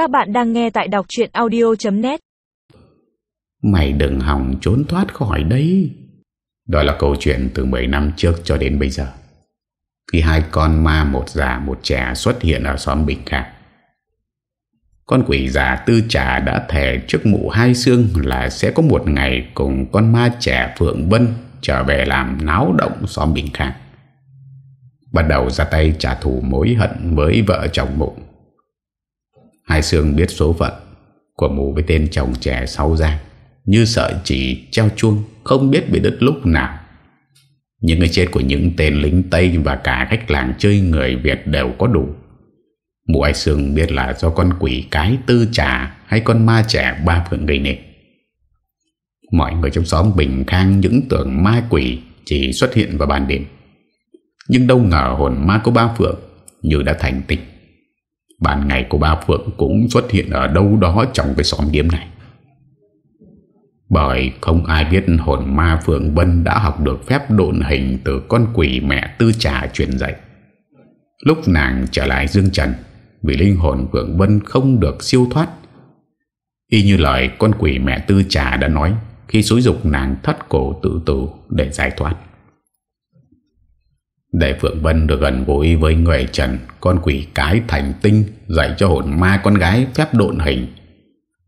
Các bạn đang nghe tại đọc chuyện audio.net Mày đừng hòng trốn thoát khỏi đây. Đó là câu chuyện từ 10 năm trước cho đến bây giờ. Khi hai con ma, một già, một trẻ xuất hiện ở xóm Bình Khang, Con quỷ già tư trà đã thề trước mụ hai xương là sẽ có một ngày cùng con ma trẻ Phượng Vân trở về làm náo động xóm Bình Khang. Bắt đầu ra tay trả thù mối hận với vợ chồng mụ. Hai xương biết số phận của mụ với tên chồng trẻ sau giang Như sợi chỉ treo chuông, Không biết bị đứt lúc nào. Những cái chết của những tên lính Tây Và cả khách làng chơi người Việt đều có đủ. Mụ ai xương biết là do con quỷ cái tư trà Hay con ma trẻ ba phượng gây nên. Mọi người trong xóm bình khang Những tưởng ma quỷ Chỉ xuất hiện vào ban đêm. Nhưng đâu ngờ hồn ma của ba phượng Như đã thành tịch Ban ngày của ba Phượng cũng xuất hiện ở đâu đó trong cái xóm điếm này. Bởi không ai biết hồn ma Phượng Vân đã học được phép độn hình từ con quỷ mẹ tư trà truyền dạy. Lúc nàng trở lại Dương Trần, vì linh hồn Phượng Vân không được siêu thoát. Y như lời con quỷ mẹ tư trà đã nói khi xúi dục nàng thất cổ tự tử để giải thoát. Để Phượng Vân được gần gũi với người Trần, Con quỷ cái thành tinh, Dạy cho hồn ma con gái phép độn hình.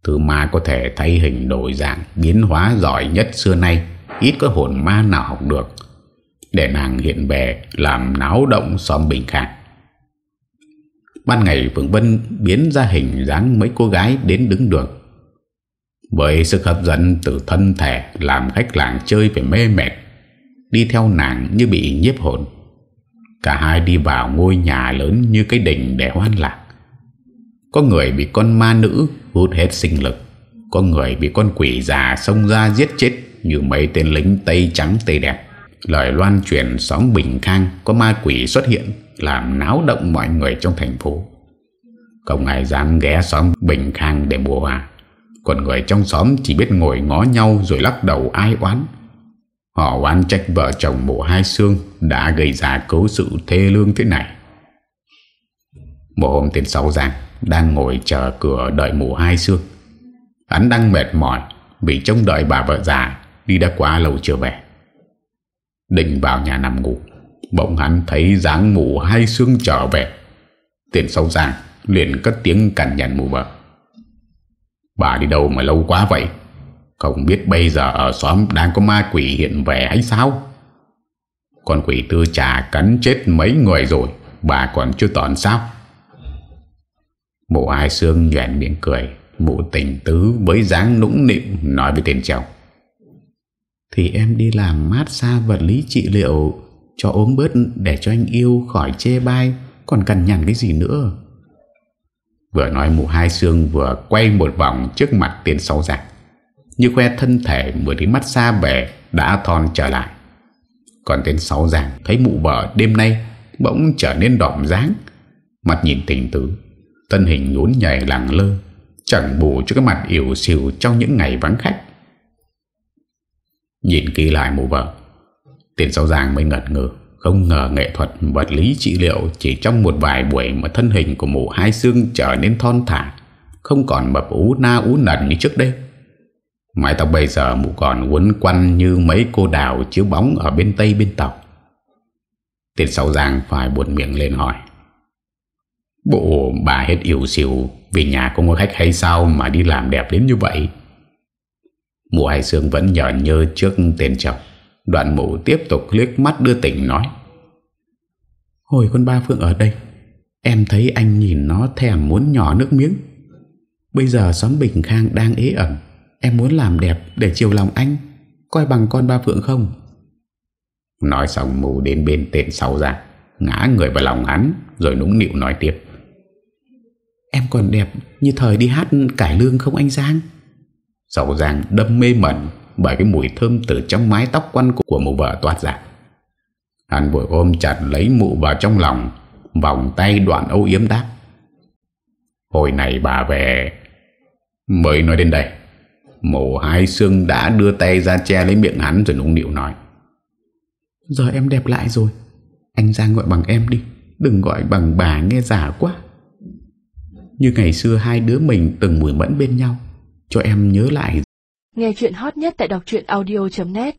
Thứ ma có thể thay hình đổi dạng, Biến hóa giỏi nhất xưa nay, Ít có hồn ma nào học được. Để nàng hiện về Làm náo động xóm bình khác. Ban ngày Phượng Vân biến ra hình dáng mấy cô gái đến đứng được. Với sức hấp dẫn từ thân thể, Làm khách làng chơi phải mê mệt. Đi theo nàng như bị nhiếp hồn. Cả hai đi vào ngôi nhà lớn như cái đỉnh để hoan lạc. Có người bị con ma nữ hút hết sinh lực, Có người bị con quỷ già xông ra giết chết Như mấy tên lính Tây trắng Tây đẹp. Lời loan truyền xóm Bình Khang Có ma quỷ xuất hiện, Làm náo động mọi người trong thành phố. Không ai dám ghé xóm Bình Khang để mua hoa Còn người trong xóm chỉ biết ngồi ngó nhau Rồi lắc đầu ai oán. Họ oán trách vợ chồng mộ hai xương đã gây ra cấu sự thê lương thế này. Một hôm tên Sáu Giang đang ngồi chờ cửa đợi mụ hai xương. Hắn đang mệt mỏi vì trông đợi bà vợ già đi đã quá lâu chưa về. Định vào nhà nằm ngủ, bỗng hắn thấy dáng mụ hai xương trở về. Tên Sáu Giang liền cất tiếng cằn nhằn mụ vợ. Bà đi đâu mà lâu quá vậy? Không biết bây giờ ở xóm đang có ma quỷ hiện về hay sao? Con quỷ tư trà cắn chết mấy người rồi, Bà còn chưa tòn sao? Mụ hai xương nhoẹn miệng cười, Mụ tình tứ với dáng nũng nịu, Nói với tên chồng. Thì em đi làm mát xa vật lý trị liệu, Cho ốm bớt để cho anh yêu khỏi chê bai, Còn cần nhằn cái gì nữa? Vừa nói mụ hai xương vừa quay một vòng trước mặt tiền sáu giặc như khoe thân thể vừa đi mắt xa bể Đã thon trở lại. Còn tên sáu giàng thấy mụ vợ đêm nay Bỗng trở nên đỏm dáng. Mặt nhìn tình tứ, Thân hình nhún nhảy lẳng lơ, Chẳng bù cho cái mặt yếu xìu Trong những ngày vắng khách. Nhìn kỹ lại mụ vợ, Tên sáu giàng mới ngật ngừ Không ngờ nghệ thuật vật lý trị liệu Chỉ trong một vài buổi Mà thân hình của mụ hai xương trở nên thon thả, Không còn mập ú na ú nần như trước đây. Mái tóc bây giờ mụ còn quấn quanh như mấy cô đào chiếu bóng ở bên tây bên tộc. Tiết sáu giang phải buồn miệng lên hỏi. Bộ bà hết yếu xìu vì nhà không có khách hay sao mà đi làm đẹp đến như vậy? Mụ hai xương vẫn nhỏ nhơ trước tên chồng. Đoạn mụ tiếp tục liếc mắt đưa tỉnh nói. Hồi con ba phương ở đây, em thấy anh nhìn nó thèm muốn nhỏ nước miếng. Bây giờ xóm Bình Khang đang ế ẩm Em muốn làm đẹp để chiều lòng anh Coi bằng con ba phượng không? Nói xong mù đến bên tên sau ra Ngã người vào lòng hắn Rồi nũng nịu nói tiếp. Em còn đẹp như thời đi hát cải lương không anh Giang? Sầu Giang đâm mê mẩn Bởi cái mùi thơm từ trong mái tóc quăn của mụ vợ toát ra. Hắn vội ôm chặt lấy mụ vào trong lòng Vòng tay đoạn âu yếm đáp. Hồi này bà về Mới nói đến đây Mổ hai xương đã đưa tay ra che lấy miệng hắn rồi nũng nịu nói. Giờ em đẹp lại rồi. Anh Giang gọi bằng em đi. Đừng gọi bằng bà nghe giả quá. Như ngày xưa hai đứa mình từng mùi mẫn bên nhau Cho em nhớ lại Nghe chuyện hot nhất tại đọc audio.net